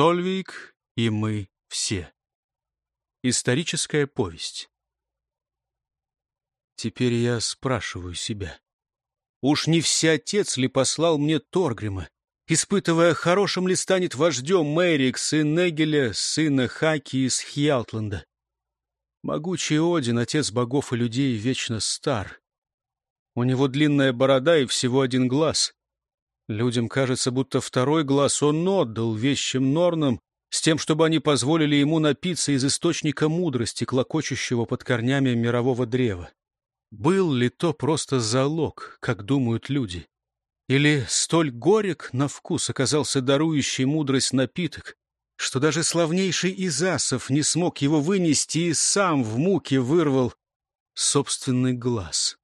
Сольвик и мы все. Историческая повесть. Теперь я спрашиваю себя. Уж не всеотец ли послал мне Торгрима, испытывая, хорошим ли станет вождем Мэрик, сын Негеля, сына Хаки из Хьялтланда? Могучий Один, отец богов и людей, вечно стар. У него длинная борода и всего один глаз. Людям кажется, будто второй глаз он отдал вещим Норнам, с тем, чтобы они позволили ему напиться из источника мудрости, клокочущего под корнями мирового древа. Был ли то просто залог, как думают люди? Или столь горек на вкус оказался дарующий мудрость напиток, что даже славнейший из асов не смог его вынести и сам в муке вырвал собственный глаз?